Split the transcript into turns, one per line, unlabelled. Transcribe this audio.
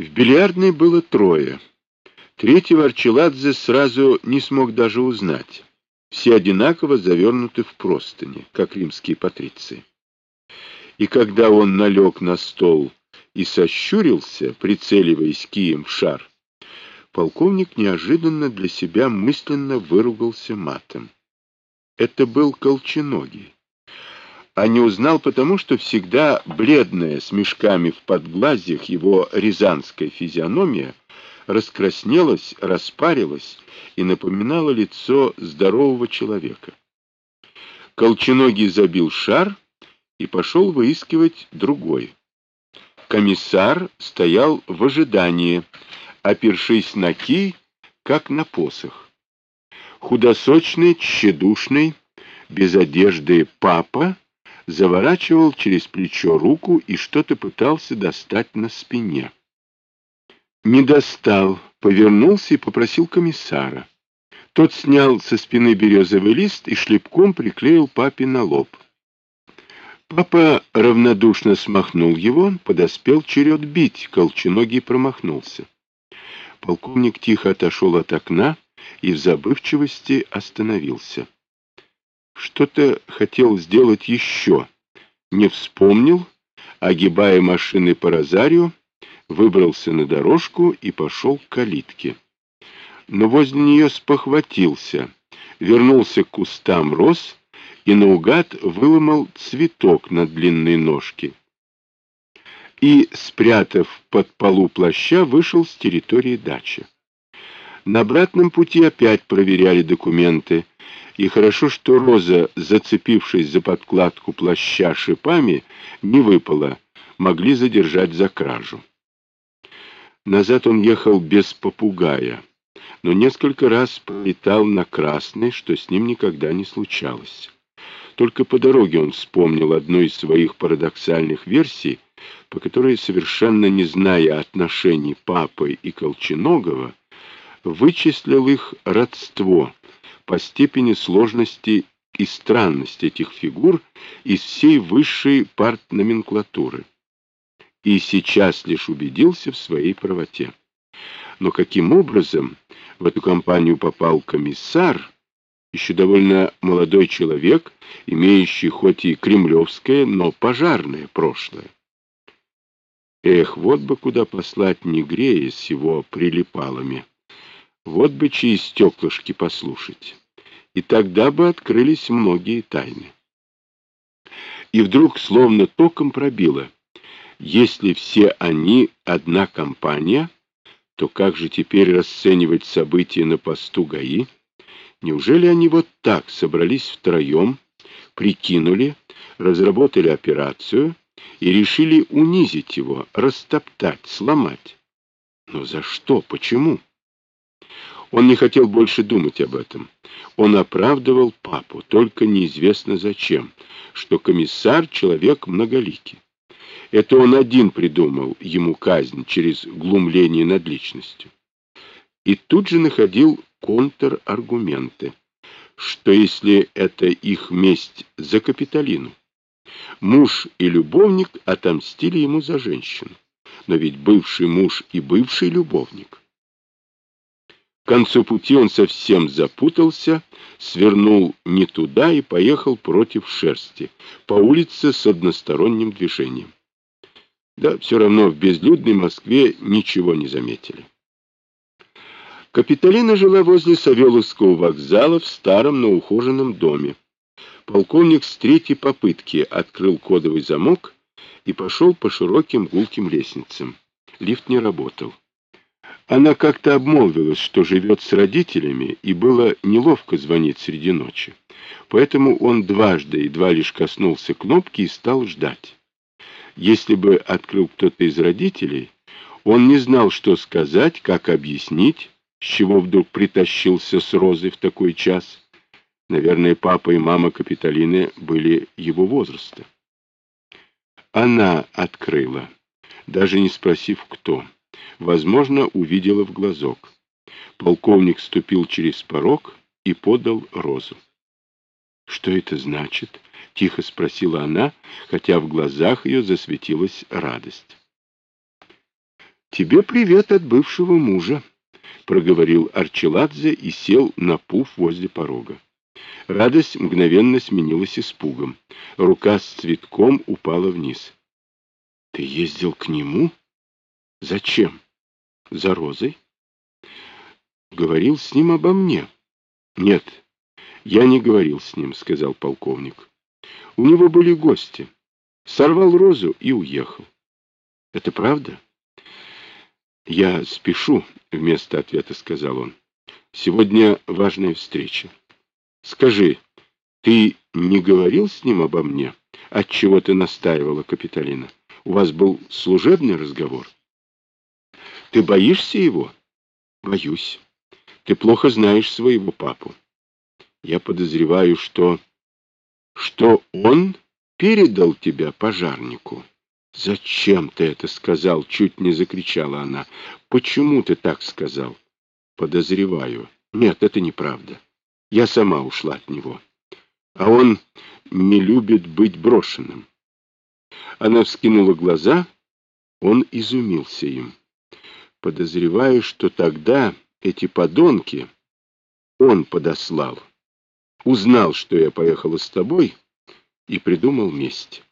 В бильярдной было трое. Третьего Арчеладзе сразу не смог даже узнать. Все одинаково завернуты в простыни, как римские патриции. И когда он налег на стол и сощурился, прицеливаясь кием в шар, полковник неожиданно для себя мысленно выругался матом. Это был Колченогий а не узнал потому, что всегда бледная, с мешками в подглазьях его рязанская физиономия раскраснелась, распарилась и напоминала лицо здорового человека. Колченогий забил шар и пошел выискивать другой. Комиссар стоял в ожидании, опершись на кий, как на посох. Худосочный, тщедушный, без одежды папа заворачивал через плечо руку и что-то пытался достать на спине. Не достал, повернулся и попросил комиссара. Тот снял со спины березовый лист и шлепком приклеил папе на лоб. Папа равнодушно смахнул его, подоспел черед бить, колченогий промахнулся. Полковник тихо отошел от окна и в забывчивости остановился. Что-то хотел сделать еще. Не вспомнил, огибая машины по розарию, выбрался на дорожку и пошел к калитке. Но возле нее спохватился, вернулся к кустам роз и наугад выломал цветок на длинной ножке. И, спрятав под полу плаща, вышел с территории дачи. На обратном пути опять проверяли документы, и хорошо, что Роза, зацепившись за подкладку плаща шипами, не выпала, могли задержать за кражу. Назад он ехал без попугая, но несколько раз полетал на красный, что с ним никогда не случалось. Только по дороге он вспомнил одну из своих парадоксальных версий, по которой, совершенно не зная отношений папы и Колченогова, вычислил их родство по степени сложности и странности этих фигур из всей высшей партноменклатуры. И сейчас лишь убедился в своей правоте. Но каким образом в эту компанию попал комиссар, еще довольно молодой человек, имеющий хоть и кремлевское, но пожарное прошлое? Эх, вот бы куда послать Негрея с его прилипалами. Вот бы чьи стеклышки послушать и тогда бы открылись многие тайны. И вдруг словно током пробило. Если все они одна компания, то как же теперь расценивать события на посту ГАИ? Неужели они вот так собрались втроем, прикинули, разработали операцию и решили унизить его, растоптать, сломать? Но за что? Почему? Он не хотел больше думать об этом. Он оправдывал папу, только неизвестно зачем, что комиссар — человек многоликий. Это он один придумал ему казнь через глумление над личностью. И тут же находил контраргументы, что если это их месть за Капитолину, муж и любовник отомстили ему за женщину, но ведь бывший муж и бывший любовник к концу пути он совсем запутался, свернул не туда и поехал против шерсти, по улице с односторонним движением. Да, все равно в безлюдной Москве ничего не заметили. Капитолина жила возле Савеловского вокзала в старом, но ухоженном доме. Полковник с третьей попытки открыл кодовый замок и пошел по широким гулким лестницам. Лифт не работал. Она как-то обмолвилась, что живет с родителями, и было неловко звонить среди ночи. Поэтому он дважды едва лишь коснулся кнопки и стал ждать. Если бы открыл кто-то из родителей, он не знал, что сказать, как объяснить, с чего вдруг притащился с Розой в такой час. Наверное, папа и мама Капитолины были его возраста. Она открыла, даже не спросив, кто возможно, увидела в глазок. Полковник ступил через порог и подал розу. «Что это значит?» — тихо спросила она, хотя в глазах ее засветилась радость. тебе привет от бывшего мужа, — проговорил Арчеладзе и сел на пуф возле порога. Радость мгновенно сменилась испугом. Рука с цветком упала вниз. — Ты ездил к нему? — Зачем? — За розой. — Говорил с ним обо мне. — Нет, я не говорил с ним, — сказал полковник. — У него были гости. Сорвал розу и уехал. — Это правда? — Я спешу, — вместо ответа сказал он. — Сегодня важная встреча. Скажи, ты не говорил с ним обо мне? Отчего ты настаивала, Капитолина? У вас был служебный разговор? Ты боишься его? Боюсь. Ты плохо знаешь своего папу. Я подозреваю, что... Что он передал тебя пожарнику. Зачем ты это сказал? Чуть не закричала она. Почему ты так сказал? Подозреваю. Нет, это неправда. Я сама ушла от него. А он не любит быть брошенным. Она вскинула глаза, он изумился им. Подозреваю, что тогда эти подонки он подослал. Узнал, что я поехала с тобой, и придумал месть.